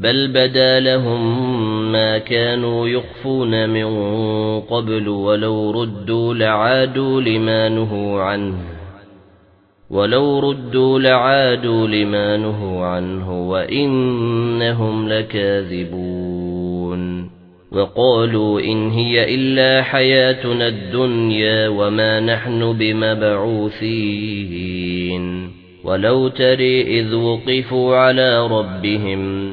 بل بدا لهم ما كانوا يخفون من قبل ولو ردوا لعادوا لما نهوا عنه ولو ردوا لعادوا لما نهوا عنه وإنهم لكاذبون وقالوا إن هي إلا حياتنا الدنيا وما نحن بمبعوثين ولو تري إذ وقفوا على ربهم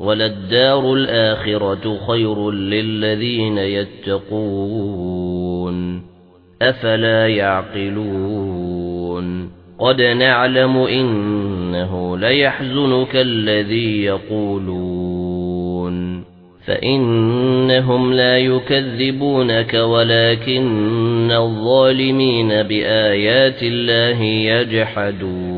وللدار الآخرة خير للذين يتقون. أفلا يعقلون. قد نعلم إنه ليحزنك الذي يقولون. فإنهم لا يكذبونك ولكن الظالمين بآيات الله يجحدون.